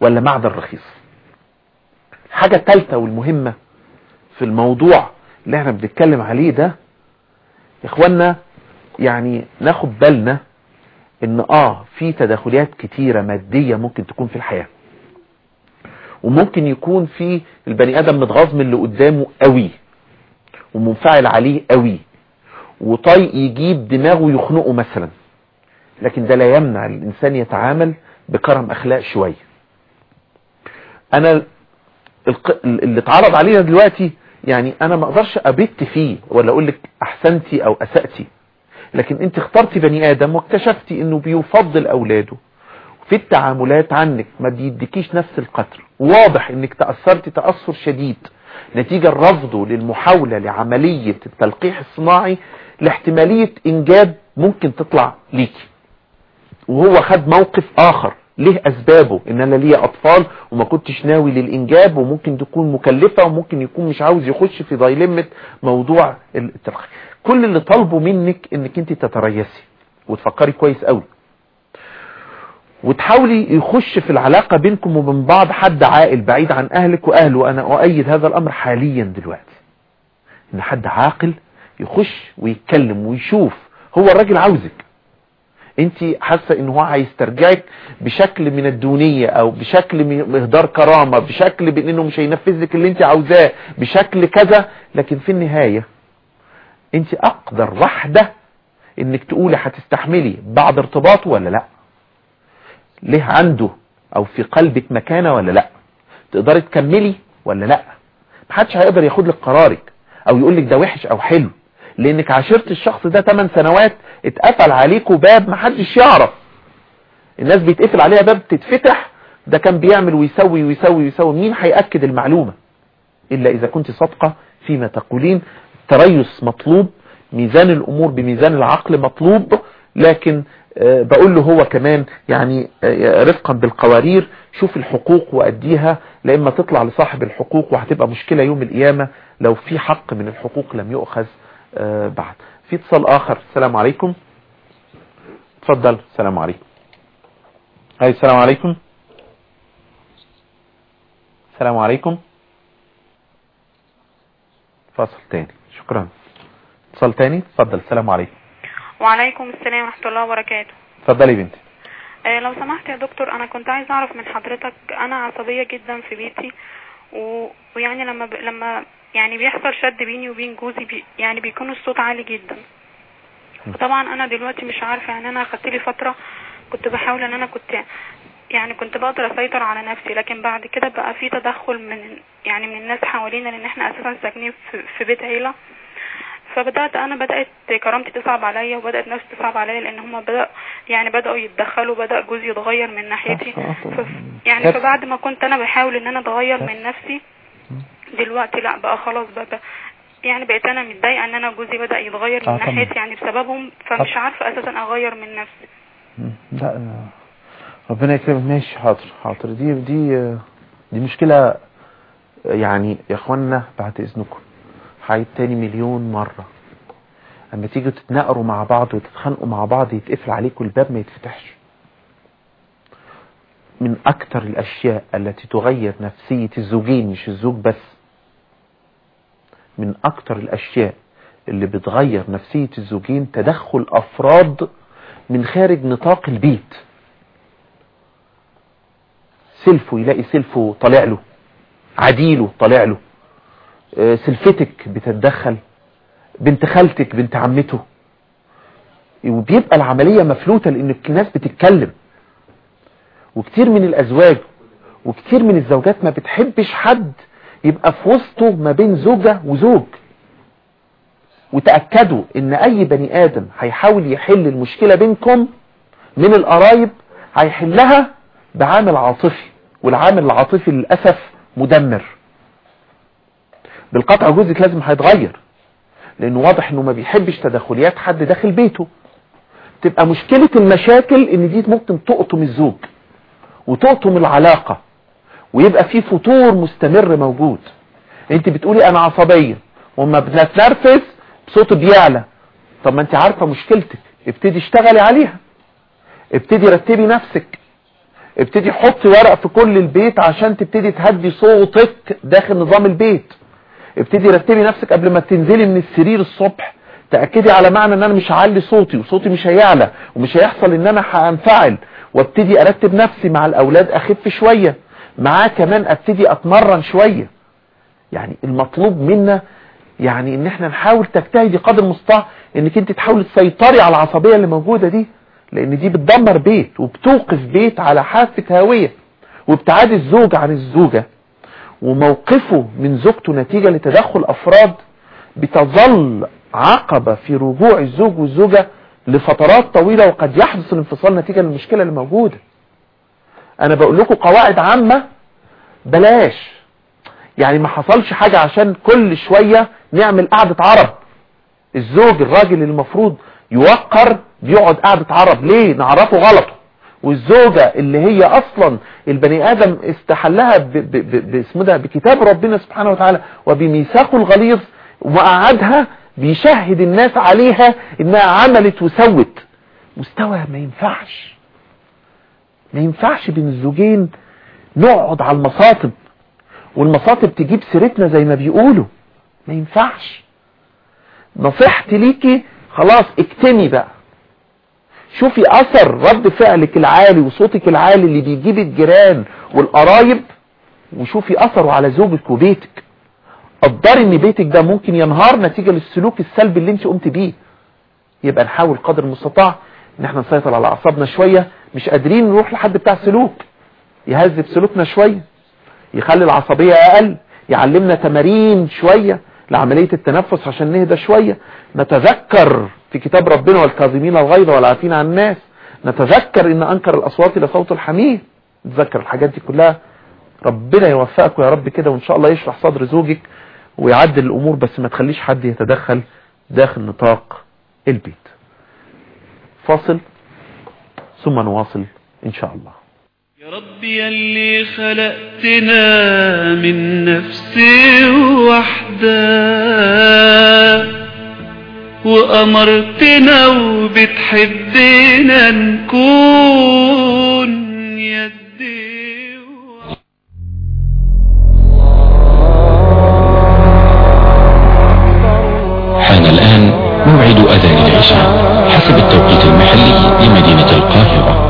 ولا معدن رخيص؟ حاجة تالتة والمهمة في الموضوع اللي إحنا بنتكلم عليه ده يا اخوانا يعني ناخد بالنا إن آه في تداخلات كتيرة مادية ممكن تكون في الحياة. وممكن يكون في البني آدم متغاظ من اللي قدامه قوي ومنفعل عليه قوي وطايق يجيب دماغه يخنقه مثلا. لكن ده لا يمنع الإنسان يتعامل بكرم أخلاق شوية. أنا اللي اتعرض علينا دلوقتي يعني أنا ما أقدرش أبت فيه ولا أقول لك احسنتي أو اسأتي لكن أنت اخترتي بني آدم واكتشفتي إنه بيفضل أولاده. في التعاملات عنك ما بيديكيش نفس القدر. واضح إنك تأثرت تأثر شديد. نتيجة رفضه للمحاولة لعملية التلقيح الصناعي لاحتمالية إنجاب ممكن تطلع ليكي. وهو خد موقف آخر. ليه أسبابه. إن أنا ليا أطفال وما كنتش ناوي للإنجاب وممكن تكون مكلفة وممكن يكون مش عاوز يخش في ضيلمة موضوع التلقيح كل اللي طالبه منك إنك أنت تتريسي وتفكري كويس قوي. وتحاولي يخش في العلاقة بينكم وبين بعض حد عاقل بعيد عن أهلك وأهله. وأنا أؤيد هذا الأمر حاليا دلوقتي. إن حد عاقل يخش ويتكلم ويشوف هو الراجل عاوزك. انت حاسة ان هو هيسترجعك بشكل من الدونية أو بشكل من اهدار كرامة بشكل بانه مش هينفذ لك اللي انت عاوزاه بشكل كذا. لكن في النهاية انت أقدر واحدة انك تقولي هتستحملي بعد ارتباطه ولا لا؟ ليه عنده أو في قلبك مكانة ولا لا؟ تقدري تكملي ولا لا؟ محدش هيقدر ياخد لك قرارك أو يقول لك ده وحش أو حلو. لانك عاشرت الشخص ده 8 سنوات اتقفل عليكوا باب محدش يعرف. الناس بيتقفل عليها باب تتفتح ده كان بيعمل ويسوي ويسوي ويسوي. مين هيأكد المعلومة؟ إلا إذا كنت صادقة فيما تقولين. تريث مطلوب ميزان الأمور بميزان العقل مطلوب لكن آه، بقول له هو كمان يعني آه، رفقا بالقوارير. شوف الحقوق وأديها لإما تطلع لصاحب الحقوق وهتبقى مشكلة يوم القيامة. لو في حق من الحقوق لم يؤخذ بعد. في اتصال آخر. السلام عليكم. اتفضل. السلام عليكم. هاي السلام عليكم. السلام عليكم. فاصل تاني. شكرا. اتصال تاني؟ اتفضل. السلام عليكم. وعليكم السلام ورحمة الله وبركاته. اتفضلي يا بنتي. آه لو سمحت يا دكتور أنا كنت عايز أعرف من حضرتك أنا عصبية جدا في بيتي و... ويعني لما ب... لما يعني بيحصل شد بيني وبين جوزي بي... يعني بيكون الصوت عالي جدا. طبعا أنا دلوقتي مش عارفة يعني أنا اخدت لي فترة كنت بحاول إن أنا كنت يعني كنت بقدر أسيطر على نفسي لكن بعد كده بقى في تدخل من يعني من الناس حوالينا لأن إحنا أساسا ساكنين في, بيت عيلة. فبدأت أنا بدأت كرامتي تصعب عليا وبدأت نفسي تصعب عليا لأن هم بدأ يعني بدأوا يتدخلوا بدأ جوزي يتغير من ناحيتي. ف... يعني فبعد ما كنت أنا بحاول إن أنا أتغير من نفسي دلوقتي لا بقى خلاص بقى, يعني بقيت أنا متضايقة إن أنا جوزي بدأ يتغير آه من طبعا. ناحيتي يعني بسببهم فمش عارفة أساسا أغير من نفسي. لا آه، ربنا يكرمك. ماشي حاضر حاضر. دي دي آه، دي مشكلة آه، يعني يا اخوانا بعد إذنكم. هعيد تاني مليون مرة. أما تيجوا تتناقروا مع بعض وتتخانقوا مع بعض يتقفل عليكم الباب ما يتفتحش. من أكتر الأشياء التي تغير نفسية الزوجين مش الزوج بس من أكتر الأشياء اللي بتغير نفسية الزوجين تدخل أفراد من خارج نطاق البيت. سلفه يلاقي سلفه طالع له عديله طالع له. آه، سلفتك بتتدخل بنت خالتك بنت عمته. وبيبقى العملية مفلوتة لأن الناس بتتكلم. وكتير من الأزواج وكتير من الزوجات ما بتحبش حد يبقى في وسطه ما بين زوجة وزوج. وتأكدوا إن أي بني آدم هيحاول يحل المشكلة بينكم من القرايب هيحلها بعامل عاطفي والعامل العاطفي للأسف مدمر. بالقطع جوزك لازم هيتغير لأنه واضح إنه ما بيحبش تدخليات حد داخل بيته. تبقى مشكلة المشاكل إن دي ممكن تقطم الزوج وتقطم العلاقة. ويبقى في فتور مستمر موجود. انت بتقولي أنا عصبية وما بنتنرفز بصوت بيعلى. طب ما انت عارفة مشكلتك. ابتدي اشتغلي عليها. ابتدي رتبي نفسك. ابتدي حطي ورق في كل البيت عشان تبتدي تهدي صوتك داخل نظام البيت. ابتدي رتبي نفسك قبل ما تنزلي من السرير الصبح. تأكدي على معنى ان أنا مش هعلي صوتي وصوتي مش هيعلى ومش هيحصل ان أنا هنفعل. وابتدي ارتب نفسي مع الاولاد اخف شوية. معاه كمان أبتدي أتمرن شوية. يعني المطلوب منا يعني إن إحنا نحاول تجتهدي قدر المستطاع إنك إنت تحاولي تسيطري على العصبية اللي موجودة دي لأن دي بتدمر بيت وبتوقف بيت على حافة هاوية وابتعاد الزوج عن الزوجة. وموقفه من زوجته نتيجة لتدخل أفراد بتظل عقبة في رجوع الزوج والزوجة لفترات طويلة وقد يحدث الانفصال نتيجة للمشكلة اللي موجودة. أنا بقول لكم قواعد عامة بلاش. يعني ما حصلش حاجة عشان كل شوية نعمل قعدة عرب. الزوج الراجل المفروض يوقر بيقعد قعدة عرب. ليه؟ نعرفه غلطه والزوجة اللي هي أصلا البني آدم استحلها باسمه ده بكتاب ربنا سبحانه وتعالى وبميثاقه الغليظ وقعدها بيشهد الناس عليها إنها عملت وسوت. مستوى ما ينفعش. ما ينفعش بين الزوجين نقعد على المصاطب والمصاطب تجيب سيرتنا زي ما بيقولوا. ما ينفعش. نصيحتي ليكي خلاص اكتمي بقى. شوفي أثر رد فعلك العالي وصوتك العالي اللي بيجيب الجيران والقرايب وشوفي أثره على زوجك وبيتك. قدري إن بيتك ده ممكن ينهار نتيجة للسلوك السلبي اللي انت قمت بيه. يبقى نحاول قدر المستطاع إن إحنا نسيطر على أعصابنا شوية مش قادرين نروح لحد بتاع سلوك. يهذب سلوكنا شوية يخلي العصبية أقل يعلمنا تمارين شوية لعملية التنفس عشان نهدى شوية. نتذكر في كتاب ربنا والكاظمين الغيظ والعافين عن الناس نتذكر إن أنكر الأصوات لصوت الحمير نتذكر الحاجات دي كلها. ربنا يوفقكم يا رب كده وإن شاء الله يشرح صدر زوجك ويعدل الأمور بس ما تخليش حد يتدخل داخل نطاق البيت. فاصل ثم نواصل إن شاء الله. يا رب يلي خلقتنا من نفس واحدة وأمرتنا وبتحبنا نكون يدي حان الآن موعد أذان العشاء. حسب التوقيت المحلي لمدينة القاهرة.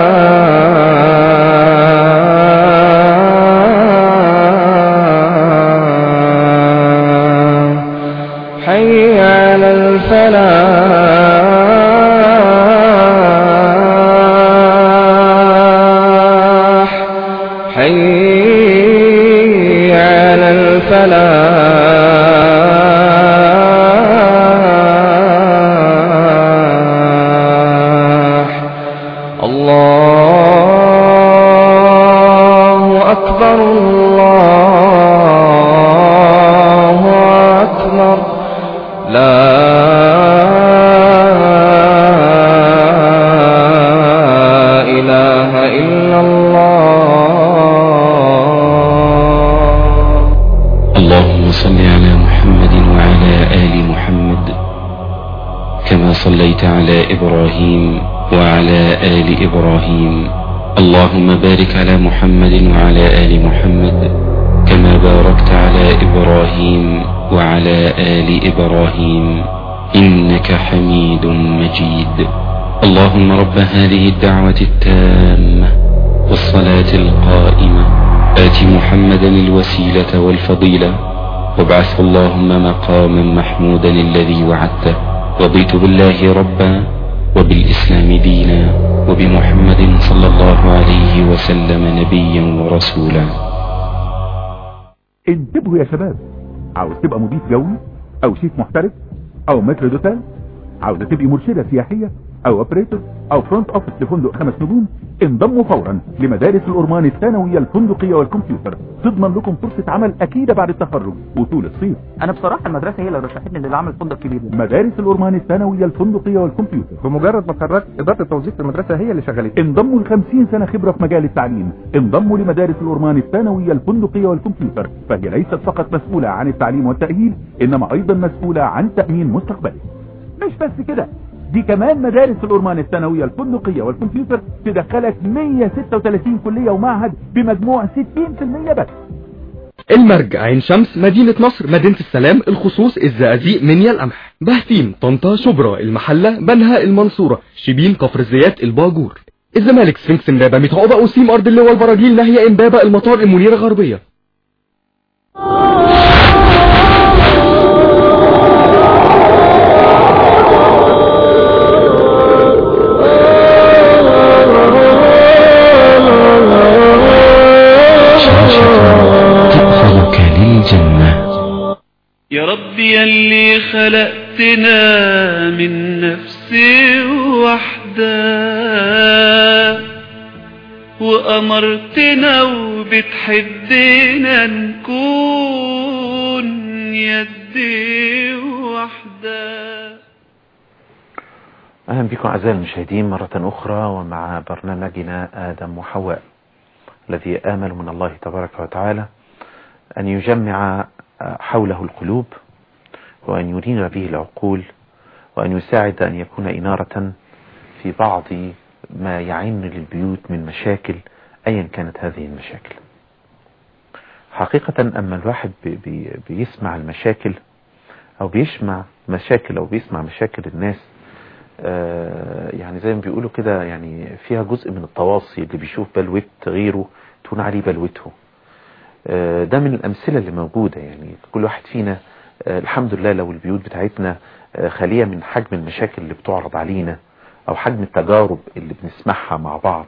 على هذه الدعوة التامة والصلاة القائمة. آت محمدا الوسيلة والفضيلة. وابعث اللهم مقاما محمودا الذي وعدته. رضيت بالله ربا وبالإسلام دينا وبمحمد صلى الله عليه وسلم نبيا ورسولا. انتبهوا يا شباب. عاوز تبقى مضيف جوي أو شيف محترف أو maître d'hôtel عاوزة تبقي مرشدة سياحية أو operator أو front office لفندق خمس نجوم انضموا فورا لمدارس الأورمان الثانوية الفندقية والكمبيوتر. تضمن لكم فرصة عمل أكيدة بعد التخرج وطول الصيف. أنا بصراحة المدرسة هي اللي رشحتني للعمل فندق كبير. مدارس الأورمان الثانوية الفندقية والكمبيوتر. بمجرد ما اتخرجت إدارة التوظيف في المدرسة هي اللي شغلتني انضموا ل 50 سنة خبرة في مجال التعليم. انضموا لمدارس الأورمان الثانوية الفندقية والكمبيوتر. فهي ليست فقط مسؤولة عن التعليم والتأهيل إنما أيضا مسؤولة عن تأمين مستقبلك. مش بس كده. دي كمان مدارس الأورمان الثانوية الفندقية والكمبيوتر تدخلك 136 كلية ومعهد بمجموع 60% بس. المرج عين شمس مدينة نصر مدينة السلام الخصوص الزقازيق منيا القمح. بهتيم طنطا شبرا المحلة بنها المنصورة شبين كفر الزيات الباجور. الزمالك سفنكس امبابة ميت عقبة أوسيم أرض اللواء البراجيل ناهيا امبابة المطار المنيرة غربية. يا رب يلي خلقتنا من نفس واحدة وأمرتنا وبتحدنا نكون يدي واحدة أهلا بكم أعزائي المشاهدين مرة أخرى ومع برنامجنا آدم وحواء الذي آمل من الله تبارك وتعالى أن يجمع حوله القلوب وأن ينير به العقول وأن يساعد أن يكون إنارة في بعض ما يعن للبيوت من مشاكل أيا كانت هذه المشاكل. حقيقة أما الواحد بي بي بيسمع المشاكل أو بيسمع مشاكل أو بيسمع مشاكل الناس آه يعني زي ما بيقولوا كده يعني فيها جزء من التواصي اللي بيشوف بلوة غيره تكون عليه بلوته. ده من الأمثلة اللي موجودة يعني. كل واحد فينا آه الحمد لله لو البيوت بتاعتنا خالية من حجم المشاكل اللي بتعرض علينا أو حجم التجارب اللي بنسمعها مع بعض.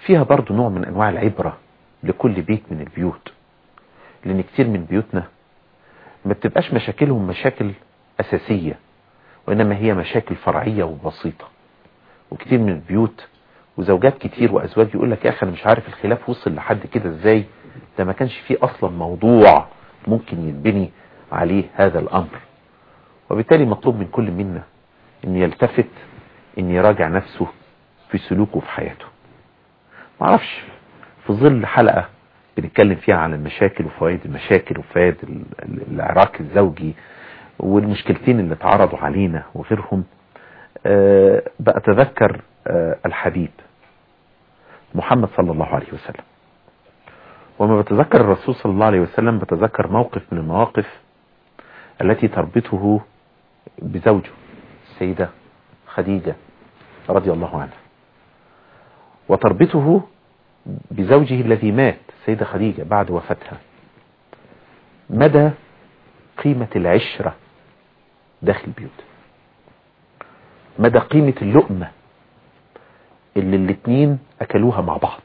فيها برضو نوع من أنواع العبرة لكل بيت من البيوت. لأن كتير من بيوتنا ما بتبقاش مشاكلهم مشاكل أساسية وإنما هي مشاكل فرعية وبسيطة. وكتير من البيوت وزوجات كتير وأزواج يقول لك يا أخي أنا مش عارف الخلاف وصل لحد كده إزاي؟ ده ما كانش فيه أصلا موضوع ممكن يتبني عليه هذا الأمر. وبالتالي مطلوب من كل منا أن يلتفت أن يراجع نفسه في سلوكه في حياته. معرفش في ظل حلقة بنتكلم فيها عن المشاكل وفوائد المشاكل وفوائد العراك الزوجي والمشكلتين اللي اتعرضوا علينا وغيرهم أه بأتذكر أه الحبيب محمد صلى الله عليه وسلم. وما بتذكر الرسول صلى الله عليه وسلم بتذكر موقف من المواقف التي تربطه بزوجه السيدة خديجة رضي الله عنها. وتربطه بزوجه الذي مات السيدة خديجة بعد وفاتها. مدى قيمة العشرة داخل البيوت. مدى قيمة اللقمة اللي الاتنين أكلوها مع بعض.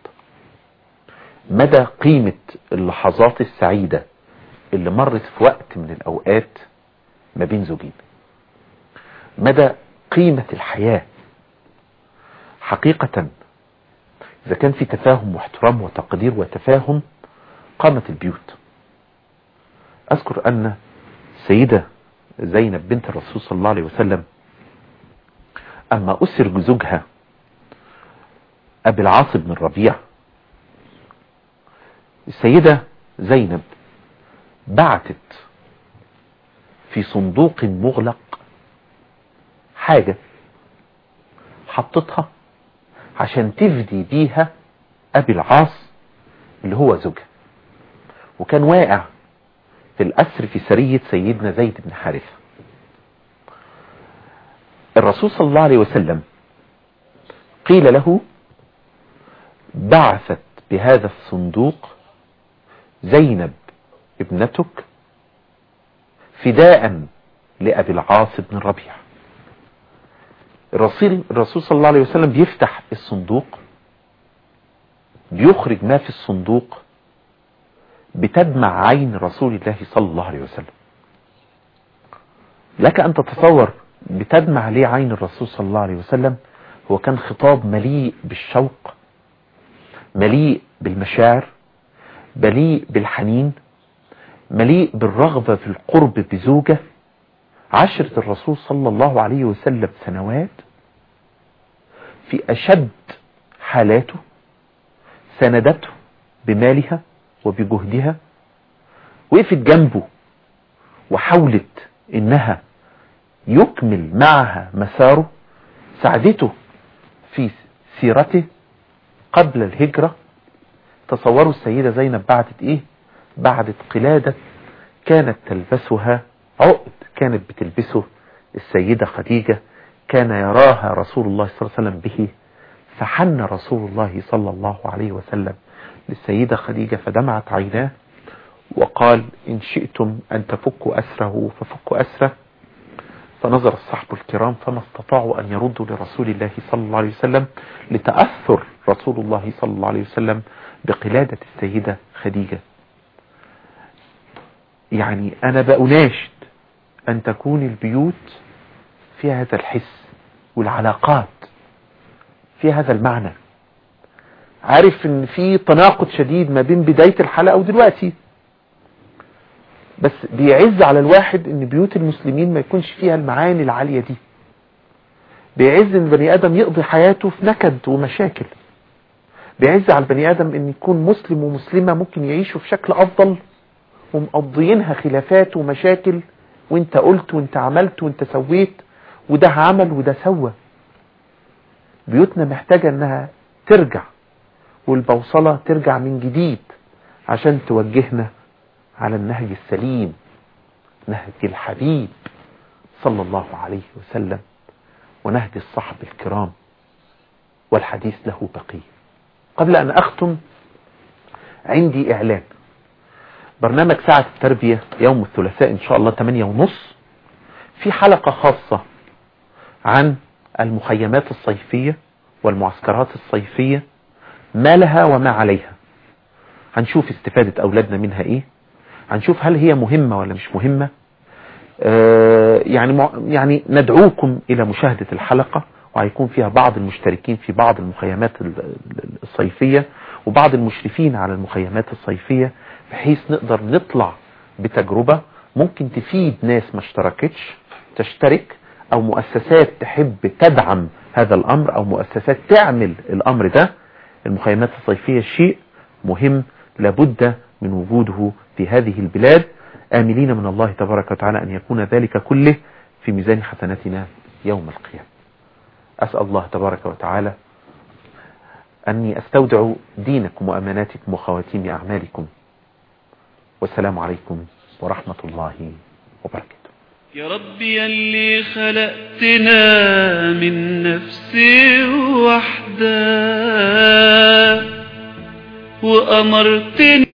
مدى قيمة اللحظات السعيدة اللي مرت في وقت من الأوقات ما بين زوجين؟ مدى قيمة الحياة؟ حقيقة إذا كان في تفاهم واحترام وتقدير وتفاهم قامت البيوت. أذكر أن سيدة زينب بنت الرسول صلى الله عليه وسلم أما أسر زوجها أبي العاص بن الربيع السيدة زينب بعتت في صندوق مغلق حاجة حطتها عشان تفدي بيها أبي العاص اللي هو زوجها. وكان واقع في الأسر في سرية سيدنا زيد بن حارثة. الرسول صلى الله عليه وسلم قيل له بعثت بهذا الصندوق زينب ابنتك فداء لأبي العاص بن الربيع الرسول, الرسول صلى الله عليه وسلم بيفتح الصندوق بيخرج ما في الصندوق بتدمع عين رسول الله صلى الله عليه وسلم. لك أن تتصور بتدمع ليه عين الرسول صلى الله عليه وسلم؟ هو كان خطاب مليء بالشوق مليء بالمشاعر مليء بالحنين مليء بالرغبة في القرب بزوجة. عشرة الرسول صلى الله عليه وسلم سنوات في أشد حالاته سندته بمالها وبجهدها وقفت جنبه وحاولت إنها يكمل معها مساره. ساعدته في سيرته قبل الهجرة. تصوروا السيدة زينب بعدت إيه؟ بعدت قلادة كانت تلبسها عقد كانت بتلبسه. السيدة خديجة كان يراها رسول الله صلى الله عليه وسلم به فحن رسول الله صلى الله عليه وسلم للسيدة خديجة فدمعت عيناه وقال إن شئتم أن تفكوا أسره ففكوا أسره. فنظر الصحب الكرام فما استطاعوا أن يردوا لرسول الله صلى الله عليه وسلم لتأثر رسول الله صلى الله عليه وسلم بقلادة السيدة خديجة. يعني أنا بأناشد أن تكون البيوت في هذا الحس والعلاقات في هذا المعنى. عارف إن في تناقض شديد ما بين بداية الحلقة ودلوقتي. بس بيعز على الواحد إن بيوت المسلمين ما يكونش فيها المعاني العالية دي. بيعز إن البني آدم يقضي حياته في نكد ومشاكل. بيعز على البني آدم إن يكون مسلم ومسلمة ممكن يعيشوا في شكل أفضل ومقضيينها خلافات ومشاكل وإنت قلت وإنت عملت وإنت سويت وده عمل وده سوى. بيوتنا محتاجة إنها ترجع والبوصلة ترجع من جديد عشان توجهنا على النهج السليم نهج الحبيب صلى الله عليه وسلم ونهج الصحب الكرام والحديث له بقية. قبل أن أختم عندي إعلان. برنامج ساعة التربية يوم الثلاثاء إن شاء الله 8 ونص. في حلقة خاصة عن المخيمات الصيفية والمعسكرات الصيفية ما لها وما عليها. هنشوف استفادة أولادنا منها إيه. هنشوف هل هي مهمة ولا مش مهمة. آه يعني يعني ندعوكم إلى مشاهدة الحلقة. وهيكون فيها بعض المشتركين في بعض المخيمات الصيفية وبعض المشرفين على المخيمات الصيفية بحيث نقدر نطلع بتجربة ممكن تفيد ناس ما اشتركتش تشترك أو مؤسسات تحب تدعم هذا الأمر أو مؤسسات تعمل الأمر ده. المخيمات الصيفية شيء مهم لابد من وجوده في هذه البلاد. آملين من الله تبارك وتعالى أن يكون ذلك كله في ميزان حسناتنا يوم القيامة. أسأل الله تبارك وتعالى أني أستودع دينكم وأماناتكم وخواتيم أعمالكم. والسلام عليكم ورحمة الله وبركاته. يا ربي اللي خلقتنا من نفس وحدة وأمرتنا